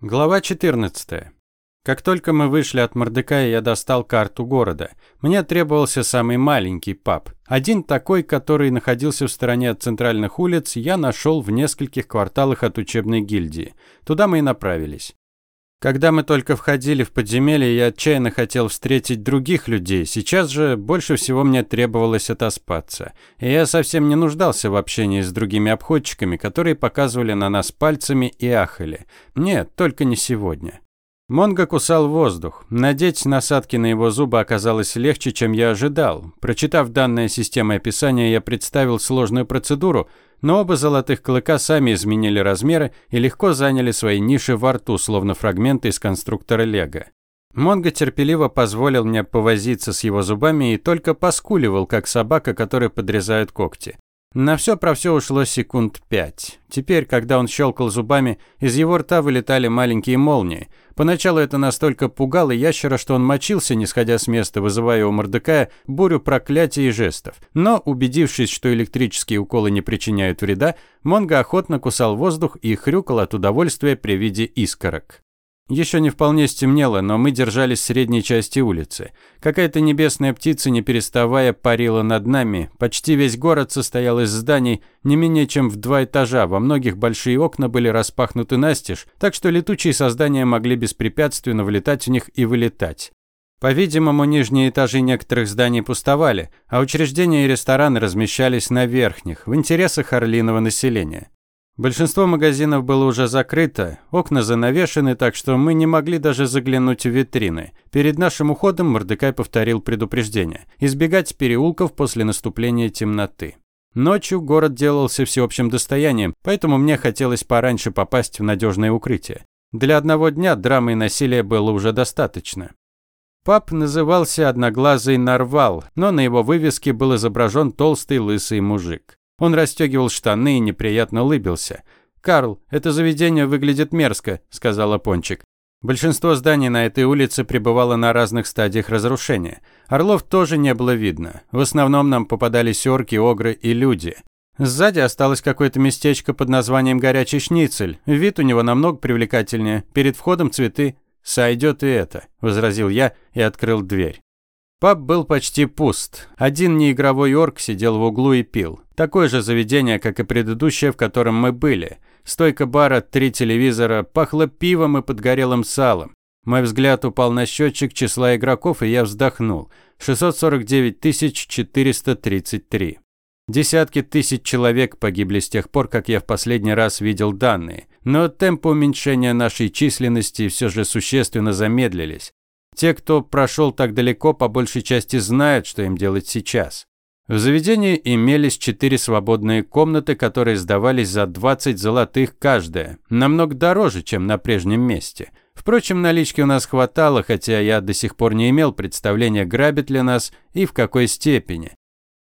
Глава 14. Как только мы вышли от Мордекая, я достал карту города. Мне требовался самый маленький паб. Один такой, который находился в стороне от центральных улиц, я нашел в нескольких кварталах от учебной гильдии. Туда мы и направились. Когда мы только входили в подземелье, я отчаянно хотел встретить других людей. Сейчас же больше всего мне требовалось отоспаться. И я совсем не нуждался в общении с другими обходчиками, которые показывали на нас пальцами и ахали. Нет, только не сегодня. Монго кусал воздух. Надеть насадки на его зубы оказалось легче, чем я ожидал. Прочитав данное системой описания, я представил сложную процедуру, но оба золотых клыка сами изменили размеры и легко заняли свои ниши во рту, словно фрагменты из конструктора Лего. Монго терпеливо позволил мне повозиться с его зубами и только поскуливал, как собака, которая подрезает когти. На все про все ушло секунд пять. Теперь, когда он щелкал зубами, из его рта вылетали маленькие молнии. Поначалу это настолько пугало ящера, что он мочился, не сходя с места, вызывая у Мордекая бурю проклятий и жестов. Но, убедившись, что электрические уколы не причиняют вреда, Монго охотно кусал воздух и хрюкал от удовольствия при виде искорок. Еще не вполне стемнело, но мы держались в средней части улицы. Какая-то небесная птица, не переставая, парила над нами. Почти весь город состоял из зданий не менее чем в два этажа. Во многих большие окна были распахнуты настежь, так что летучие создания могли беспрепятственно влетать в них и вылетать. По-видимому, нижние этажи некоторых зданий пустовали, а учреждения и рестораны размещались на верхних, в интересах орлиного населения. Большинство магазинов было уже закрыто, окна занавешены, так что мы не могли даже заглянуть в витрины. Перед нашим уходом Мордекай повторил предупреждение – избегать переулков после наступления темноты. Ночью город делался всеобщим достоянием, поэтому мне хотелось пораньше попасть в надежное укрытие. Для одного дня драмы и насилия было уже достаточно. Пап назывался «Одноглазый Нарвал», но на его вывеске был изображен толстый лысый мужик. Он расстегивал штаны и неприятно улыбился. «Карл, это заведение выглядит мерзко», – сказала Пончик. Большинство зданий на этой улице пребывало на разных стадиях разрушения. Орлов тоже не было видно. В основном нам попадались орки, огры и люди. Сзади осталось какое-то местечко под названием «Горячий шницель». Вид у него намного привлекательнее. Перед входом цветы. «Сойдет и это», – возразил я и открыл дверь. Паб был почти пуст. Один неигровой орк сидел в углу и пил. Такое же заведение, как и предыдущее, в котором мы были. Стойка бара, три телевизора, пахло пивом и подгорелым салом. Мой взгляд упал на счетчик числа игроков, и я вздохнул. 649 433. Десятки тысяч человек погибли с тех пор, как я в последний раз видел данные. Но темпы уменьшения нашей численности все же существенно замедлились. Те, кто прошел так далеко, по большей части знают, что им делать сейчас. В заведении имелись четыре свободные комнаты, которые сдавались за 20 золотых каждая, намного дороже, чем на прежнем месте. Впрочем, налички у нас хватало, хотя я до сих пор не имел представления, грабят ли нас и в какой степени.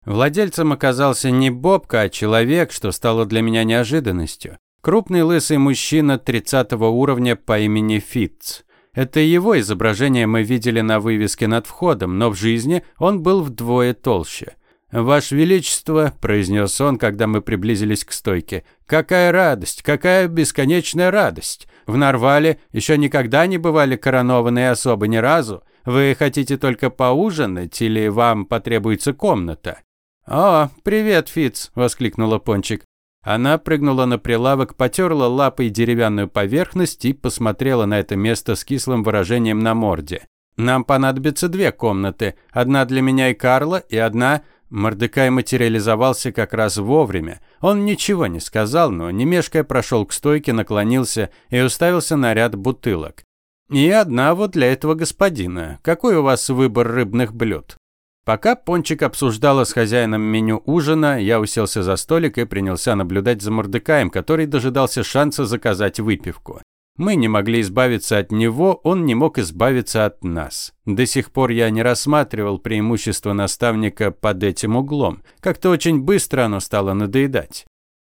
Владельцем оказался не Бобка, а человек, что стало для меня неожиданностью. Крупный лысый мужчина 30 уровня по имени Фитц. Это его изображение мы видели на вывеске над входом, но в жизни он был вдвое толще. «Ваше Величество», – произнес он, когда мы приблизились к стойке, – «какая радость, какая бесконечная радость! В Нарвале еще никогда не бывали коронованные особы ни разу. Вы хотите только поужинать или вам потребуется комната?» «О, привет, Фиц!» – воскликнула Пончик. Она прыгнула на прилавок, потерла лапой деревянную поверхность и посмотрела на это место с кислым выражением на морде. «Нам понадобится две комнаты. Одна для меня и Карла, и одна...» Мордекай материализовался как раз вовремя. Он ничего не сказал, но не мешкая прошел к стойке, наклонился и уставился на ряд бутылок. «И одна вот для этого господина. Какой у вас выбор рыбных блюд?» Пока Пончик обсуждала с хозяином меню ужина, я уселся за столик и принялся наблюдать за Мордекаем, который дожидался шанса заказать выпивку. Мы не могли избавиться от него, он не мог избавиться от нас. До сих пор я не рассматривал преимущество наставника под этим углом. Как-то очень быстро оно стало надоедать.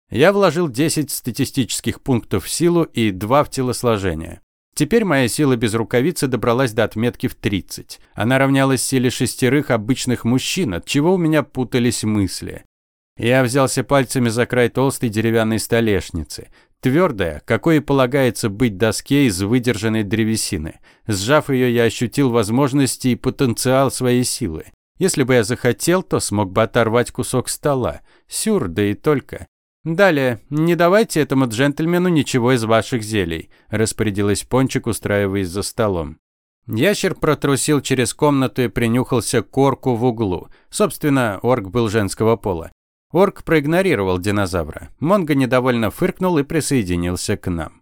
Я вложил 10 статистических пунктов в силу и 2 в телосложение. Теперь моя сила без рукавицы добралась до отметки в 30. Она равнялась силе шестерых обычных мужчин, от чего у меня путались мысли. Я взялся пальцами за край толстой деревянной столешницы. Твердая, какой и полагается быть доске из выдержанной древесины. Сжав ее, я ощутил возможности и потенциал своей силы. Если бы я захотел, то смог бы оторвать кусок стола. Сюр, да и только. «Далее, не давайте этому джентльмену ничего из ваших зелий», распорядилась Пончик, устраиваясь за столом. Ящер протрусил через комнату и принюхался к орку в углу. Собственно, орк был женского пола. Орк проигнорировал динозавра. Монго недовольно фыркнул и присоединился к нам.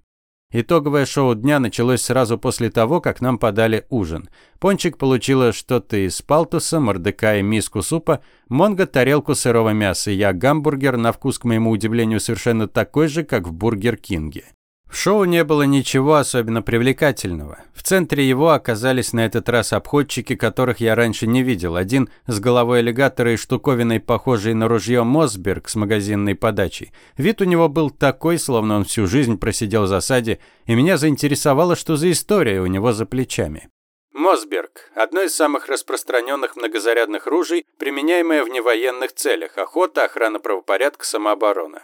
Итоговое шоу дня началось сразу после того, как нам подали ужин. Пончик получила что-то из палтуса, Мордекай миску супа, Монго тарелку сырого мяса, я гамбургер, на вкус, к моему удивлению, совершенно такой же, как в Бургер Кинге. В шоу не было ничего особенно привлекательного. В центре его оказались на этот раз обходчики, которых я раньше не видел. Один с головой аллигатора и штуковиной, похожей на ружье Мосберг с магазинной подачей. Вид у него был такой, словно он всю жизнь просидел в засаде, и меня заинтересовало, что за история у него за плечами. Мосберг – одно из самых распространенных многозарядных ружей, применяемое в невоенных целях – охота, охрана правопорядка, самооборона.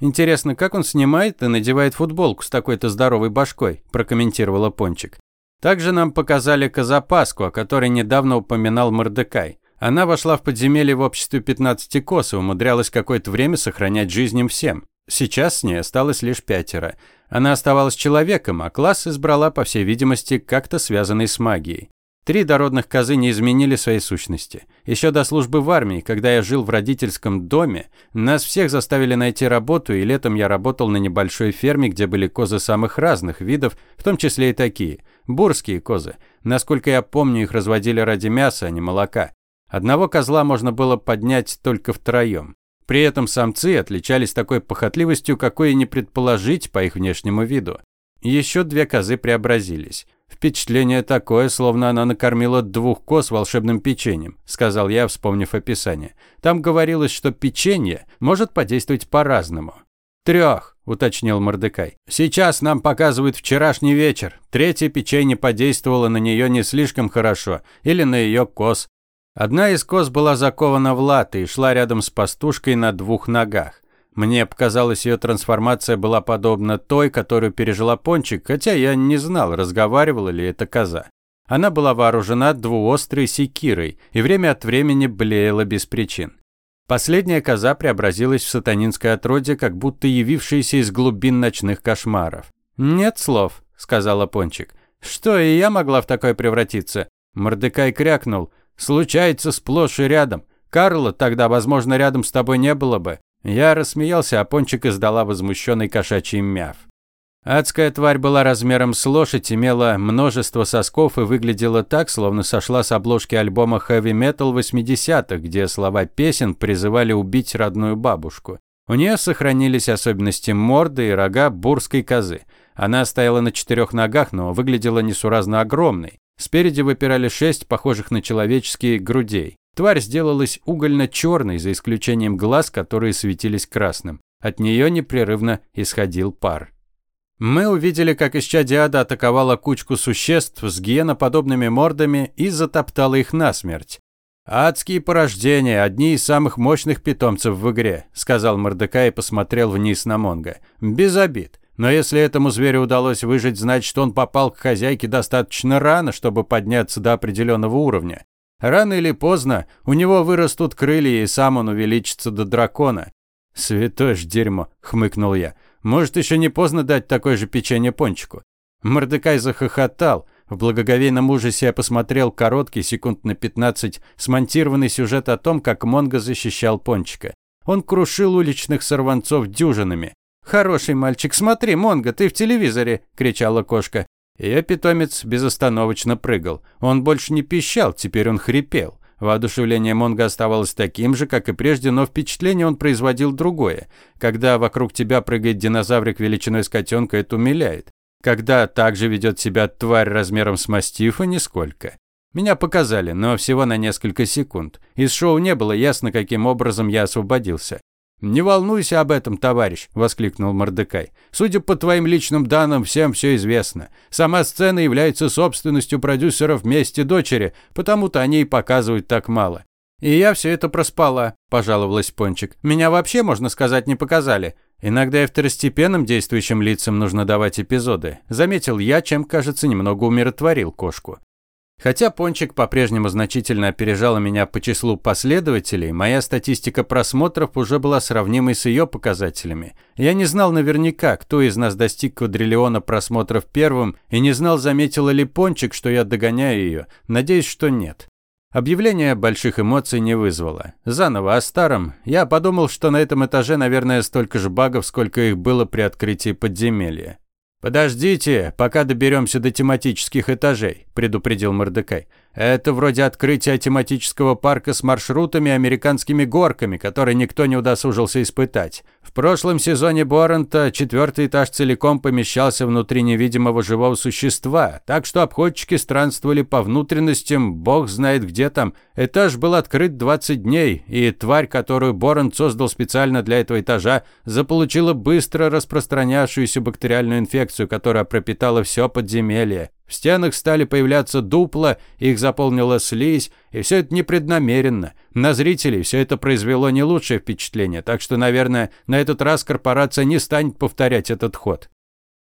«Интересно, как он снимает и надевает футболку с такой-то здоровой башкой?» – прокомментировала Пончик. Также нам показали Казапаску, о которой недавно упоминал Мордекай. Она вошла в подземелье в обществе 15 кос и умудрялась какое-то время сохранять жизнь им всем. Сейчас с ней осталось лишь пятеро. Она оставалась человеком, а класс избрала, по всей видимости, как-то связанный с магией. Три дородных козы не изменили своей сущности. Еще до службы в армии, когда я жил в родительском доме, нас всех заставили найти работу, и летом я работал на небольшой ферме, где были козы самых разных видов, в том числе и такие – бурские козы. Насколько я помню, их разводили ради мяса, а не молока. Одного козла можно было поднять только втроем. При этом самцы отличались такой похотливостью, какой и не предположить по их внешнему виду. Еще две козы преобразились. «Впечатление такое, словно она накормила двух коз волшебным печеньем», сказал я, вспомнив описание. Там говорилось, что печенье может подействовать по-разному. «Трех», – уточнил Мордекай. «Сейчас нам показывают вчерашний вечер. Третье печенье подействовало на нее не слишком хорошо. Или на ее коз. Одна из коз была закована в латы и шла рядом с пастушкой на двух ногах. Мне показалось, ее трансформация была подобна той, которую пережила Пончик, хотя я не знал, разговаривала ли эта коза. Она была вооружена двуострой секирой и время от времени блеяла без причин. Последняя коза преобразилась в сатанинское отродье, как будто явившееся из глубин ночных кошмаров. «Нет слов», — сказала Пончик. «Что, и я могла в такое превратиться?» Мордекай крякнул. «Случается сплошь и рядом. Карла тогда, возможно, рядом с тобой не было бы. Я рассмеялся, а Пончик издала возмущенный кошачий мяв. Адская тварь была размером с лошадь, имела множество сосков и выглядела так, словно сошла с обложки альбома Heavy Metal 80-х, где слова песен призывали убить родную бабушку. У нее сохранились особенности морды и рога бурской козы. Она стояла на четырех ногах, но выглядела несуразно огромной. Спереди выпирали шесть похожих на человеческие грудей. Тварь сделалась угольно-черной, за исключением глаз, которые светились красным. От нее непрерывно исходил пар. Мы увидели, как исчадиада атаковала кучку существ с гиеноподобными мордами и затоптала их насмерть. «Адские порождения – одни из самых мощных питомцев в игре», – сказал Мордекай и посмотрел вниз на Монго. «Без обид. Но если этому зверю удалось выжить, значит, он попал к хозяйке достаточно рано, чтобы подняться до определенного уровня. Рано или поздно у него вырастут крылья, и сам он увеличится до дракона. «Святое ж дерьмо», — хмыкнул я. «Может, еще не поздно дать такое же печенье пончику?» Мордекай захохотал. В благоговейном ужасе я посмотрел короткий, секунд на 15, смонтированный сюжет о том, как Монго защищал пончика. Он крушил уличных сорванцов дюжинами. «Хороший мальчик, смотри, Монго, ты в телевизоре!» – кричала кошка. Ее питомец безостановочно прыгал. Он больше не пищал, теперь он хрипел. Воодушевление Монго оставалось таким же, как и прежде, но впечатление он производил другое. Когда вокруг тебя прыгает динозаврик величиной с котенка, это умиляет. Когда так же ведет себя тварь размером с мастифа, нисколько. Меня показали, но всего на несколько секунд. Из шоу не было ясно, каким образом я освободился. «Не волнуйся об этом, товарищ», – воскликнул Мордекай. «Судя по твоим личным данным, всем все известно. Сама сцена является собственностью продюсеров вместе дочери, потому-то они и показывают так мало». «И я все это проспала», – пожаловалась Пончик. «Меня вообще, можно сказать, не показали». Иногда и второстепенным действующим лицам нужно давать эпизоды. Заметил я, чем, кажется, немного умиротворил кошку. Хотя Пончик по-прежнему значительно опережала меня по числу последователей, моя статистика просмотров уже была сравнимой с ее показателями. Я не знал наверняка, кто из нас достиг квадриллиона просмотров первым, и не знал, заметила ли Пончик, что я догоняю ее. Надеюсь, что нет. Объявление больших эмоций не вызвало. Заново о старом. Я подумал, что на этом этаже, наверное, столько же багов, сколько их было при открытии подземелья. «Подождите, пока доберемся до тематических этажей», – предупредил Мордекай. Это вроде открытия тематического парка с маршрутами американскими горками, которые никто не удосужился испытать. В прошлом сезоне Боррента четвертый этаж целиком помещался внутри невидимого живого существа, так что обходчики странствовали по внутренностям, бог знает где там. Этаж был открыт 20 дней, и тварь, которую Боррент создал специально для этого этажа, заполучила быстро распространявшуюся бактериальную инфекцию, которая пропитала все подземелье. В стенах стали появляться дупла, их заполнила слизь, и все это непреднамеренно. На зрителей все это произвело не лучшее впечатление, так что, наверное, на этот раз корпорация не станет повторять этот ход.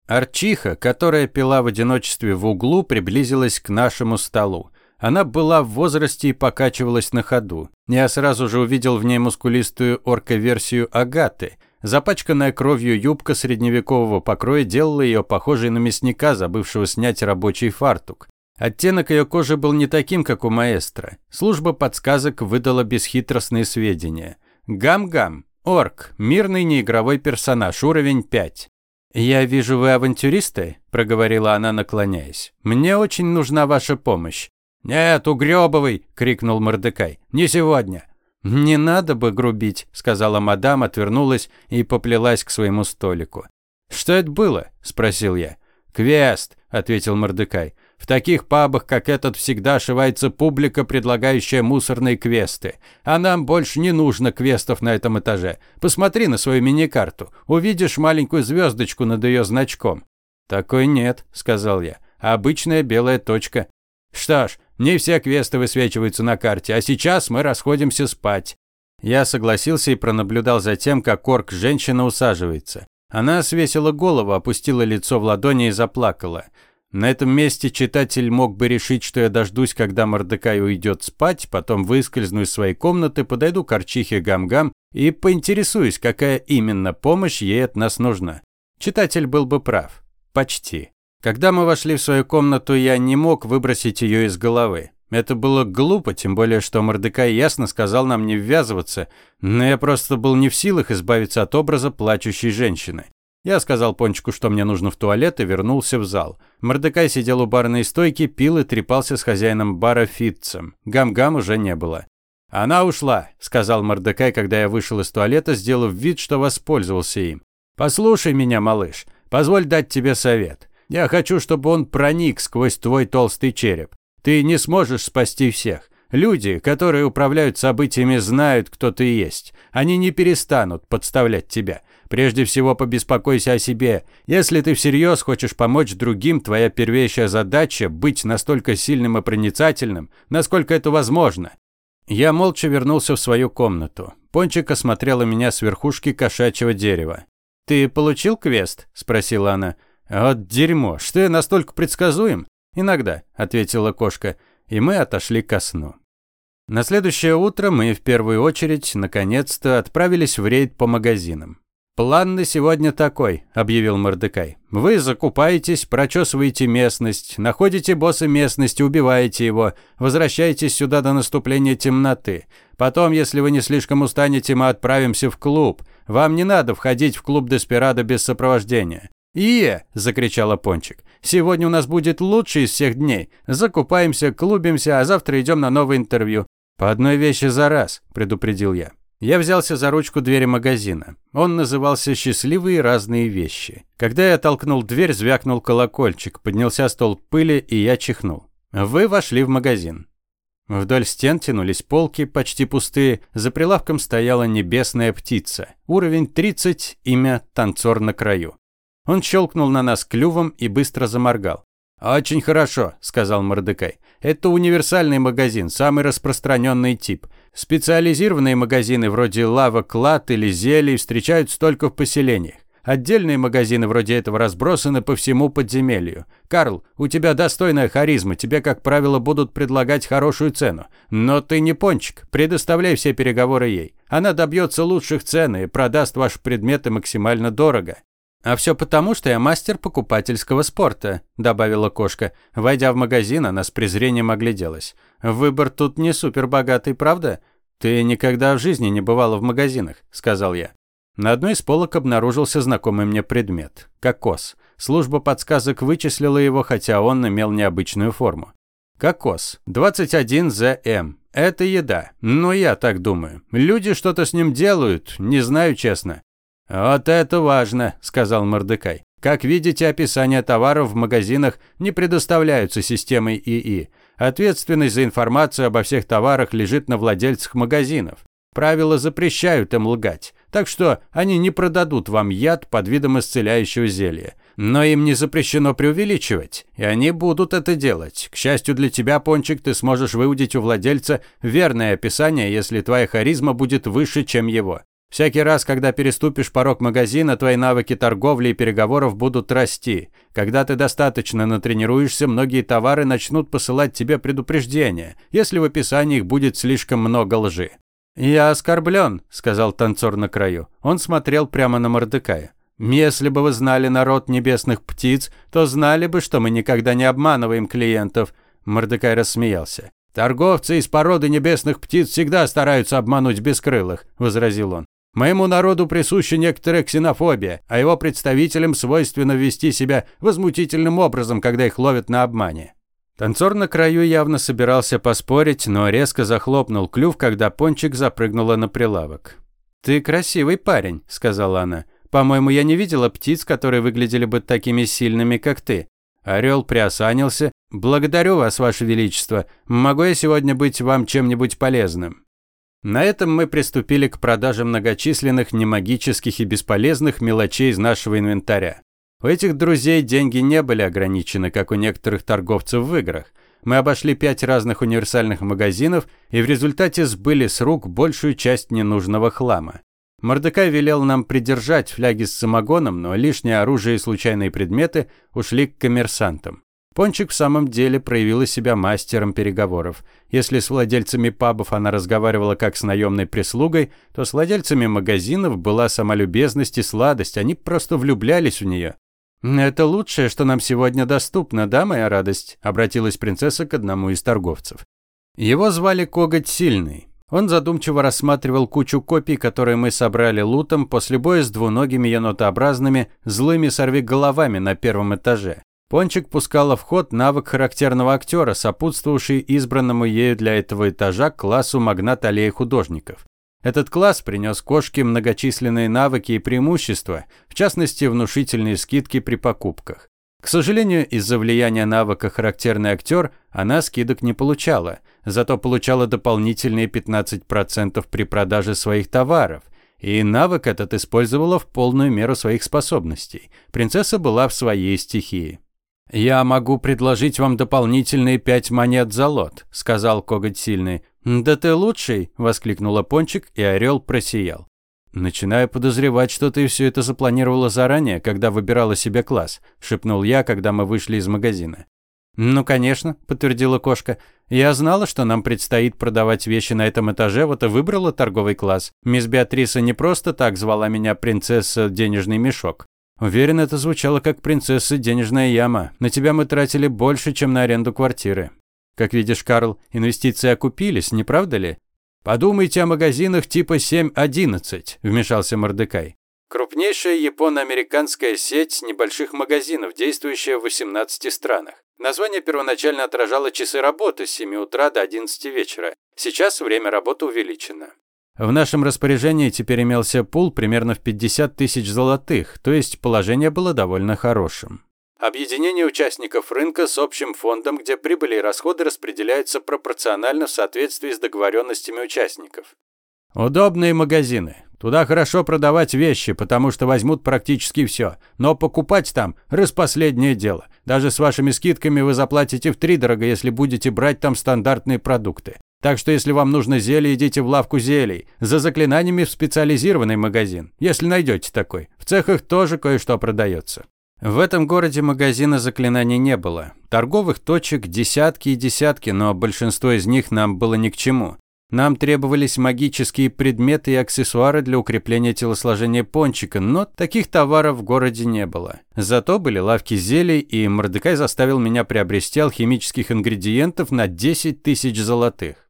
Арчиха, которая пила в одиночестве в углу, приблизилась к нашему столу. Она была в возрасте и покачивалась на ходу. Я сразу же увидел в ней мускулистую орка-версию Агаты – Запачканная кровью юбка средневекового покроя делала ее похожей на мясника, забывшего снять рабочий фартук. Оттенок ее кожи был не таким, как у маэстро. Служба подсказок выдала бесхитростные сведения. Гам-гам. Орк. Мирный неигровой персонаж. Уровень 5. «Я вижу, вы авантюристы», – проговорила она, наклоняясь. «Мне очень нужна ваша помощь». «Нет, угрёбывай!» – крикнул Мордекай. «Не сегодня. «Не надо бы грубить», – сказала мадам, отвернулась и поплелась к своему столику. «Что это было?» – спросил я. «Квест», – ответил Мордекай. «В таких пабах, как этот, всегда ошивается публика, предлагающая мусорные квесты. А нам больше не нужно квестов на этом этаже. Посмотри на свою мини-карту. Увидишь маленькую звездочку над ее значком». «Такой нет», – сказал я. «Обычная белая точка». «Что ж, не все квесты высвечиваются на карте, а сейчас мы расходимся спать». Я согласился и пронаблюдал за тем, как орк-женщина усаживается. Она свесила голову, опустила лицо в ладони и заплакала. На этом месте читатель мог бы решить, что я дождусь, когда Мордекай уйдет спать, потом выскользну из своей комнаты, подойду к Арчихе Гам-Гам и поинтересуюсь, какая именно помощь ей от нас нужна. Читатель был бы прав. Почти. Когда мы вошли в свою комнату, я не мог выбросить ее из головы. Это было глупо, тем более, что Мордекай ясно сказал нам не ввязываться, но я просто был не в силах избавиться от образа плачущей женщины. Я сказал Пончику, что мне нужно в туалет, и вернулся в зал. Мордекай сидел у барной стойки, пил и трепался с хозяином бара Фитцем. Гам-гам уже не было. «Она ушла», – сказал Мордекай, когда я вышел из туалета, сделав вид, что воспользовался им. «Послушай меня, малыш. Позволь дать тебе совет. Я хочу, чтобы он проник сквозь твой толстый череп. Ты не сможешь спасти всех. Люди, которые управляют событиями, знают, кто ты есть. Они не перестанут подставлять тебя. Прежде всего, побеспокойся о себе. Если ты всерьез хочешь помочь другим, твоя первейшая задача – быть настолько сильным и проницательным, насколько это возможно. Я молча вернулся в свою комнату. Пончик осмотрела меня с верхушки кошачьего дерева. «Ты получил квест?» – спросила она. «Вот дерьмо, что я настолько предсказуем?» «Иногда», – ответила кошка, и мы отошли ко сну. На следующее утро мы в первую очередь, наконец-то, отправились в рейд по магазинам. «План на сегодня такой», – объявил Мордекай. «Вы закупаетесь, прочесываете местность, находите босса местности, убиваете его, возвращаетесь сюда до наступления темноты. Потом, если вы не слишком устанете, мы отправимся в клуб. Вам не надо входить в клуб Деспирадо без сопровождения. «Ие!» – закричала Пончик. «Сегодня у нас будет лучший из всех дней. Закупаемся, клубимся, а завтра идем на новое интервью». «По одной вещи за раз», – предупредил я. Я взялся за ручку двери магазина. Он назывался «Счастливые разные вещи». Когда я толкнул дверь, звякнул колокольчик, поднялся стол пыли, и я чихнул. Вы вошли в магазин. Вдоль стен тянулись полки, почти пустые. За прилавком стояла небесная птица. Уровень 30, имя «Танцор на краю». Он щелкнул на нас клювом и быстро заморгал. «Очень хорошо», – сказал Мордекай. Это универсальный магазин, самый распространенный тип. Специализированные магазины вроде лавок лад или зелий встречаются только в поселениях. Отдельные магазины вроде этого разбросаны по всему подземелью. Карл, у тебя достойная харизма, тебе, как правило, будут предлагать хорошую цену. Но ты не пончик, предоставляй все переговоры ей. Она добьется лучших цен и продаст ваши предметы максимально дорого. «А все потому, что я мастер покупательского спорта», – добавила кошка. Войдя в магазин, она с презрением огляделась. «Выбор тут не супербогатый, правда?» «Ты никогда в жизни не бывала в магазинах», – сказал я. На одной из полок обнаружился знакомый мне предмет – кокос. Служба подсказок вычислила его, хотя он имел необычную форму. Кокос. 21 ЗМ. Это еда. Но я так думаю. Люди что-то с ним делают, не знаю честно. «Вот это важно», – сказал Мордекай. «Как видите, описания товаров в магазинах не предоставляются системой ИИ. Ответственность за информацию обо всех товарах лежит на владельцах магазинов. Правила запрещают им лгать, так что они не продадут вам яд под видом исцеляющего зелья. Но им не запрещено преувеличивать, и они будут это делать. К счастью для тебя, Пончик, ты сможешь выудить у владельца верное описание, если твоя харизма будет выше, чем его. Всякий раз, когда переступишь порог магазина, твои навыки торговли и переговоров будут расти. Когда ты достаточно натренируешься, многие товары начнут посылать тебе предупреждения, если в описании их будет слишком много лжи. «Я оскорблен», – сказал танцор на краю. Он смотрел прямо на Мордекая. «Если бы вы знали народ небесных птиц, то знали бы, что мы никогда не обманываем клиентов». Мордекай рассмеялся. «Торговцы из породы небесных птиц всегда стараются обмануть бескрылых», – возразил он. «Моему народу присуща некоторая ксенофобия, а его представителям свойственно вести себя возмутительным образом, когда их ловят на обмане». Танцор на краю явно собирался поспорить, но резко захлопнул клюв, когда Пончик запрыгнула на прилавок. «Ты красивый парень», – сказала она. «По-моему, я не видела птиц, которые выглядели бы такими сильными, как ты». Орел приосанился. «Благодарю вас, Ваше Величество. Могу я сегодня быть вам чем-нибудь полезным?» На этом мы приступили к продаже многочисленных немагических и бесполезных мелочей из нашего инвентаря. У этих друзей деньги не были ограничены, как у некоторых торговцев в играх. Мы обошли пять разных универсальных магазинов и в результате сбыли с рук большую часть ненужного хлама. Мордекай велел нам придержать фляги с самогоном, но лишнее оружие и случайные предметы ушли к коммерсантам. Пончик в самом деле проявила себя мастером переговоров. Если с владельцами пабов она разговаривала как с наемной прислугой, то с владельцами магазинов была сама любезность и сладость, они просто влюблялись в нее. «Это лучшее, что нам сегодня доступно, да, моя радость?» – обратилась принцесса к одному из торговцев. Его звали Коготь Сильный. Он задумчиво рассматривал кучу копий, которые мы собрали лутом после боя с двуногими енотообразными злыми сорвиголовами на первом этаже. Пончик пускала в ход навык характерного актера, сопутствовавший избранному ею для этого этажа классу магнат аллеи художников. Этот класс принес кошке многочисленные навыки и преимущества, в частности, внушительные скидки при покупках. К сожалению, из-за влияния навыка «характерный актер» она скидок не получала, зато получала дополнительные 15% при продаже своих товаров. И навык этот использовала в полную меру своих способностей. Принцесса была в своей стихии. «Я могу предложить вам дополнительные пять монет за лот», – сказал Коготь Сильный. «Да ты лучший!» – воскликнула Пончик, и Орел просиял. «Начинаю подозревать, что ты все это запланировала заранее, когда выбирала себе класс», – шепнул я, когда мы вышли из магазина. «Ну, конечно», – подтвердила кошка. «Я знала, что нам предстоит продавать вещи на этом этаже, вот и выбрала торговый класс. Мисс Беатриса не просто так звала меня принцесса денежный мешок. Уверен, это звучало как принцесса денежная яма. На тебя мы тратили больше, чем на аренду квартиры. Как видишь, Карл, инвестиции окупились, не правда ли? Подумайте о магазинах типа 7-11, вмешался Мордекай. Крупнейшая японо-американская сеть небольших магазинов, действующая в 18 странах. Название первоначально отражало часы работы с 7 утра до 11 вечера. Сейчас время работы увеличено. В нашем распоряжении теперь имелся пул примерно в 50 тысяч золотых, то есть положение было довольно хорошим. Объединение участников рынка с общим фондом, где прибыли и расходы распределяются пропорционально в соответствии с договоренностями участников. Удобные магазины. Туда хорошо продавать вещи, потому что возьмут практически все. Но покупать там – распоследнее дело. Даже с вашими скидками вы заплатите втридорого, если будете брать там стандартные продукты. Так что если вам нужно зелье, идите в лавку зелий. За заклинаниями в специализированный магазин, если найдете такой. В цехах тоже кое-что продается. В этом городе магазина заклинаний не было. Торговых точек десятки и десятки, но большинство из них нам было ни к чему. Нам требовались магические предметы и аксессуары для укрепления телосложения пончика, но таких товаров в городе не было. Зато были лавки зелий, и Мордекай заставил меня приобрести алхимических ингредиентов на 10 тысяч золотых.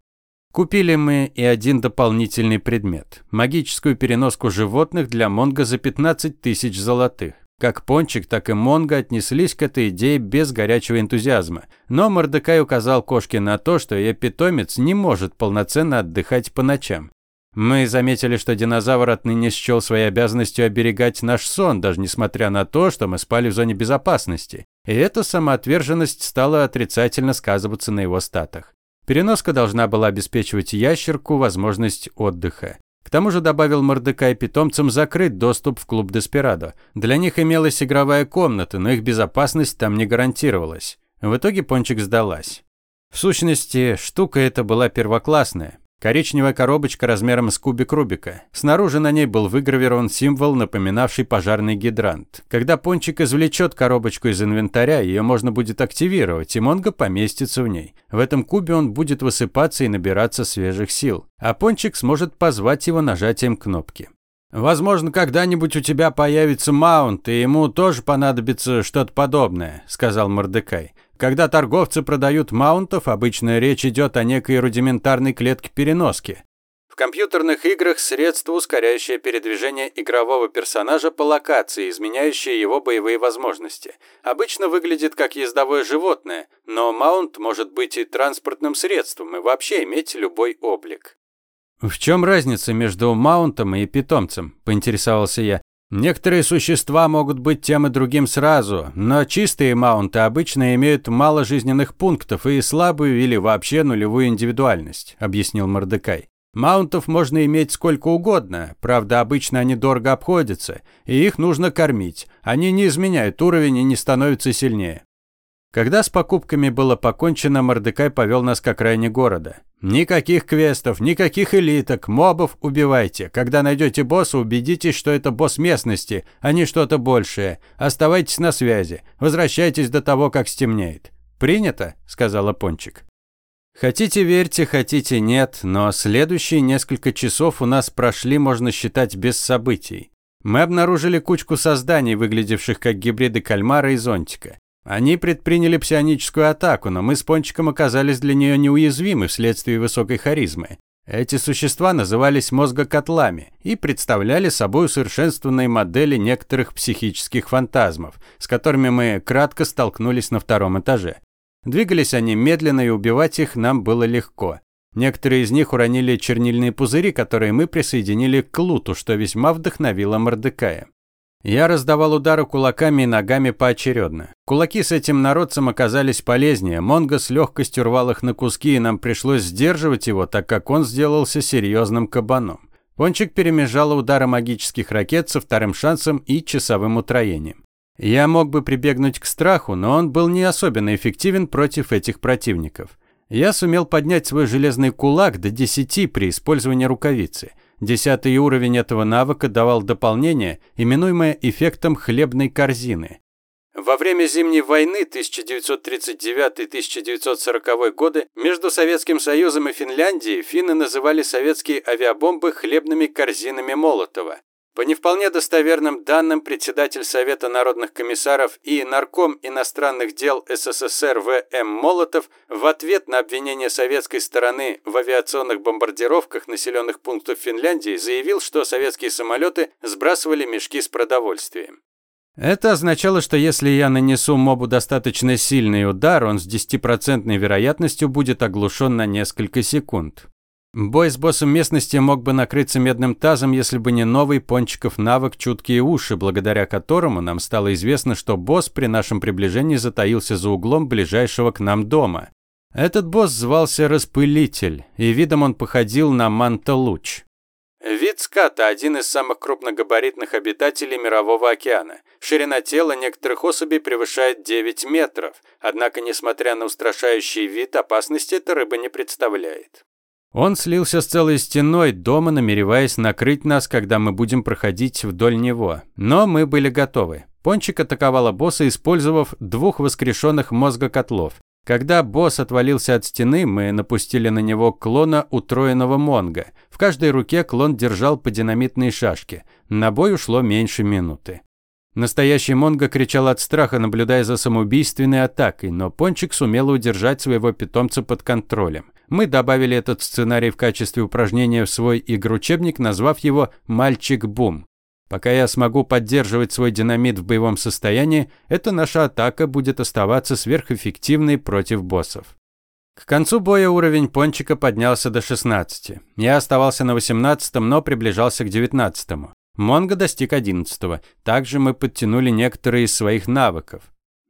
Купили мы и один дополнительный предмет – магическую переноску животных для Монго за 15 тысяч золотых. Как Пончик, так и Монго отнеслись к этой идее без горячего энтузиазма. Но Мордекай указал кошке на то, что ее питомец не может полноценно отдыхать по ночам. Мы заметили, что динозавр отныне счел своей обязанностью оберегать наш сон, даже несмотря на то, что мы спали в зоне безопасности. И эта самоотверженность стала отрицательно сказываться на его статах. Переноска должна была обеспечивать ящерку возможность отдыха. К тому же добавил Мордекай питомцам закрыть доступ в клуб Деспирадо. Для них имелась игровая комната, но их безопасность там не гарантировалась. В итоге Пончик сдалась. В сущности, штука эта была первоклассная. Коричневая коробочка размером с кубик Рубика. Снаружи на ней был выгравирован символ, напоминавший пожарный гидрант. Когда Пончик извлечет коробочку из инвентаря, ее можно будет активировать, и Монго поместится в ней. В этом кубе он будет высыпаться и набираться свежих сил. А Пончик сможет позвать его нажатием кнопки. «Возможно, когда-нибудь у тебя появится маунт, и ему тоже понадобится что-то подобное», – сказал Мордекай. Когда торговцы продают маунтов, обычно речь идет о некой рудиментарной клетке переноски. В компьютерных играх средство, ускоряющее передвижение игрового персонажа по локации, изменяющее его боевые возможности. Обычно выглядит как ездовое животное, но маунт может быть и транспортным средством и вообще иметь любой облик. «В чем разница между маунтом и питомцем?» – поинтересовался я. Некоторые существа могут быть тем и другим сразу, но чистые маунты обычно имеют мало жизненных пунктов и слабую или вообще нулевую индивидуальность, объяснил Мордекай. Маунтов можно иметь сколько угодно, правда, обычно они дорого обходятся, и их нужно кормить. Они не изменяют уровень и не становятся сильнее. Когда с покупками было покончено, Мордекай повел нас к окраине города. Никаких квестов, никаких элиток, мобов убивайте. Когда найдете босса, убедитесь, что это босс местности, а не что-то большее. Оставайтесь на связи. Возвращайтесь до того, как стемнеет. «Принято», – сказала Пончик. Хотите верьте, хотите нет, но следующие несколько часов у нас прошли, можно считать, без событий. Мы обнаружили кучку созданий, выглядевших как гибриды кальмара и зонтика. Они предприняли псионическую атаку, но мы с Пончиком оказались для нее неуязвимы вследствие высокой харизмы. Эти существа назывались мозгокотлами и представляли собой усовершенствованные модели некоторых психических фантазмов, с которыми мы кратко столкнулись на втором этаже. Двигались они медленно, и убивать их нам было легко. Некоторые из них уронили чернильные пузыри, которые мы присоединили к луту, что весьма вдохновило Мордекая. Я раздавал удары кулаками и ногами поочередно. Кулаки с этим народцем оказались полезнее. Монго с легкостью рвал их на куски, и нам пришлось сдерживать его, так как он сделался серьезным кабаном. Пончик перемежал удары магических ракет со вторым шансом и часовым утроением. Я мог бы прибегнуть к страху, но он был не особенно эффективен против этих противников. Я сумел поднять свой железный кулак до 10 при использовании рукавицы – Десятый уровень этого навыка давал дополнение, именуемое эффектом хлебной корзины. Во время Зимней войны 1939-1940 годы между Советским Союзом и Финляндией финны называли советские авиабомбы хлебными корзинами Молотова. По не вполне достоверным данным, председатель Совета народных комиссаров и нарком иностранных дел СССР В.М. Молотов в ответ на обвинение советской стороны в авиационных бомбардировках населенных пунктов Финляндии заявил, что советские самолеты сбрасывали мешки с продовольствием. Это означало, что если я нанесу мобу достаточно сильный удар, он с 10% вероятностью будет оглушен на несколько секунд. Бой с боссом местности мог бы накрыться медным тазом, если бы не новый пончиков навык «Чуткие уши», благодаря которому нам стало известно, что босс при нашем приближении затаился за углом ближайшего к нам дома. Этот босс звался Распылитель, и видом он походил на Манта-Луч. Вид ската – один из самых крупногабаритных обитателей Мирового океана. Ширина тела некоторых особей превышает 9 метров, однако, несмотря на устрашающий вид, опасности эта рыба не представляет. Он слился с целой стеной дома, намереваясь накрыть нас, когда мы будем проходить вдоль него. Но мы были готовы. Пончик атаковала босса, использовав двух воскрешенных мозгокотлов. Когда босс отвалился от стены, мы напустили на него клона утроенного Монга. В каждой руке клон держал по динамитной шашке. На бой ушло меньше минуты. Настоящий Монго кричал от страха, наблюдая за самоубийственной атакой, но Пончик сумел удержать своего питомца под контролем. Мы добавили этот сценарий в качестве упражнения в свой игручебник, назвав его «Мальчик-бум». Пока я смогу поддерживать свой динамит в боевом состоянии, эта наша атака будет оставаться сверхэффективной против боссов. К концу боя уровень пончика поднялся до 16. Я оставался на 18, но приближался к 19. Монго достиг 11. Также мы подтянули некоторые из своих навыков.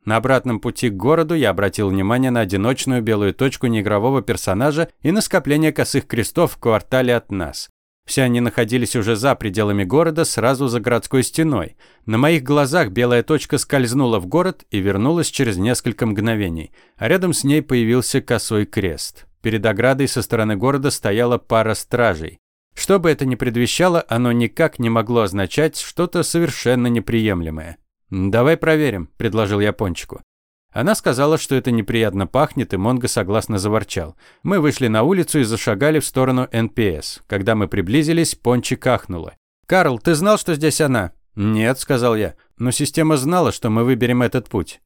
На обратном пути к городу я обратил внимание на одиночную белую точку неигрового персонажа и на скопление косых крестов в квартале от нас. Все они находились уже за пределами города, сразу за городской стеной. На моих глазах белая точка скользнула в город и вернулась через несколько мгновений. А рядом с ней появился косой крест. Перед оградой со стороны города стояла пара стражей. Что бы это ни предвещало, оно никак не могло означать что-то совершенно неприемлемое. «Давай проверим», – предложил я Пончику. Она сказала, что это неприятно пахнет, и Монго согласно заворчал. Мы вышли на улицу и зашагали в сторону НПС. Когда мы приблизились, Пончик ахнула. «Карл, ты знал, что здесь она?» «Нет», – сказал я. «Но система знала, что мы выберем этот путь».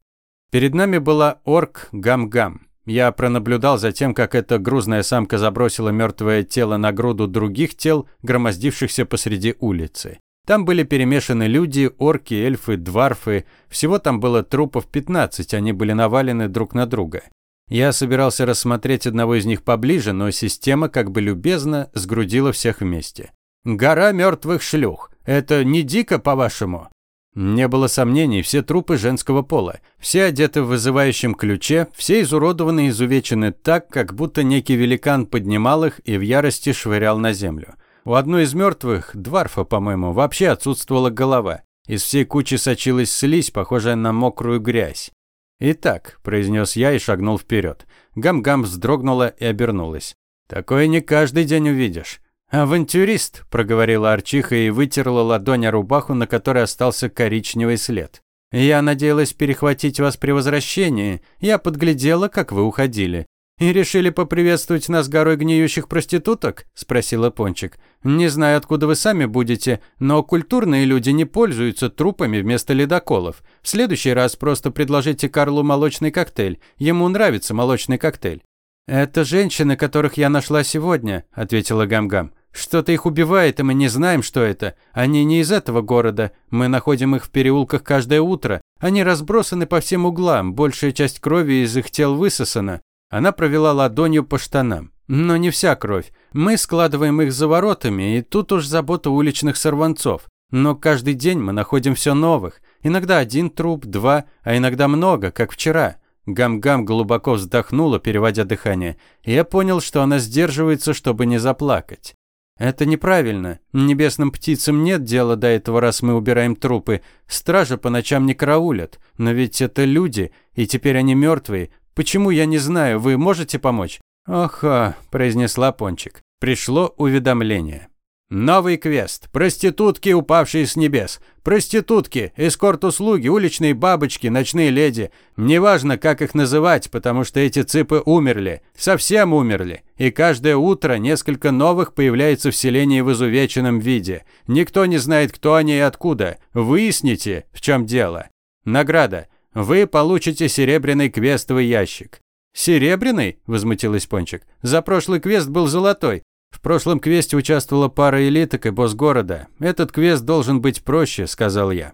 Перед нами была орк Гам-Гам. Я пронаблюдал за тем, как эта грузная самка забросила мертвое тело на груду других тел, громоздившихся посреди улицы. Там были перемешаны люди, орки, эльфы, дварфы. Всего там было трупов 15, они были навалены друг на друга. Я собирался рассмотреть одного из них поближе, но система, как бы любезно, сгрудила всех вместе. «Гора мертвых шлюх. Это не дико, по-вашему?» Не было сомнений, все трупы женского пола. Все одеты в вызывающем ключе, все изуродованы и изувечены так, как будто некий великан поднимал их и в ярости швырял на землю. У одной из мертвых, Дварфа, по-моему, вообще отсутствовала голова. Из всей кучи сочилась слизь, похожая на мокрую грязь. «Итак», – произнес я и шагнул вперед. Гам-гам вздрогнула и обернулась. «Такое не каждый день увидишь». «Авантюрист», – проговорила Арчиха и вытерла ладонь о рубаху, на которой остался коричневый след. «Я надеялась перехватить вас при возвращении. Я подглядела, как вы уходили. «И решили поприветствовать нас горой гниющих проституток?» – спросила Пончик. «Не знаю, откуда вы сами будете, но культурные люди не пользуются трупами вместо ледоколов. В следующий раз просто предложите Карлу молочный коктейль. Ему нравится молочный коктейль». «Это женщины, которых я нашла сегодня», – ответила Гам-Гам. «Что-то их убивает, и мы не знаем, что это. Они не из этого города. Мы находим их в переулках каждое утро. Они разбросаны по всем углам, большая часть крови из их тел высосана. Она провела ладонью по штанам. Но не вся кровь. Мы складываем их за воротами, и тут уж забота уличных сорванцов. Но каждый день мы находим все новых. Иногда один труп, два, а иногда много, как вчера. Гам-гам глубоко вздохнула, переводя дыхание. Я понял, что она сдерживается, чтобы не заплакать. Это неправильно. Небесным птицам нет дела до этого, раз мы убираем трупы. Стража по ночам не караулят. Но ведь это люди, и теперь они мертвые. Почему я не знаю, вы можете помочь?» «Ага», – произнесла Пончик. Пришло уведомление. Новый квест. Проститутки, упавшие с небес. Проститутки, эскорт-услуги, уличные бабочки, ночные леди. Неважно, как их называть, потому что эти цыпы умерли. Совсем умерли. И каждое утро несколько новых появляется в селении в изувеченном виде. Никто не знает, кто они и откуда. Выясните, в чем дело. Награда вы получите серебряный квестовый ящик». «Серебряный?» – возмутилась Пончик. «За прошлый квест был золотой. В прошлом квесте участвовала пара элиток и босс города. Этот квест должен быть проще», – сказал я.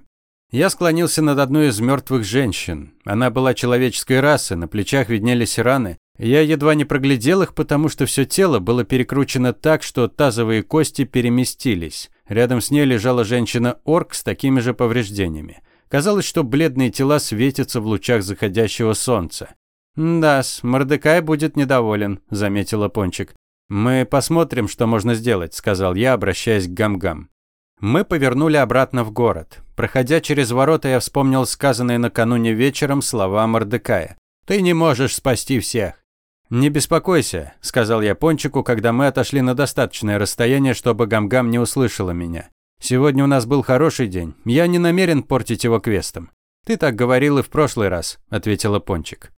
Я склонился над одной из мертвых женщин. Она была человеческой расы, на плечах виднелись раны. Я едва не проглядел их, потому что все тело было перекручено так, что тазовые кости переместились. Рядом с ней лежала женщина-орк с такими же повреждениями. Казалось, что бледные тела светятся в лучах заходящего солнца. «Да-с, Мордекай будет недоволен», – заметила Пончик. «Мы посмотрим, что можно сделать», – сказал я, обращаясь к Гам-Гам. Мы повернули обратно в город. Проходя через ворота, я вспомнил сказанные накануне вечером слова Мордекая. «Ты не можешь спасти всех». «Не беспокойся», – сказал я Пончику, когда мы отошли на достаточное расстояние, чтобы Гам-Гам не услышала меня. «Сегодня у нас был хороший день. Я не намерен портить его квестом». «Ты так говорил и в прошлый раз», – ответила Пончик.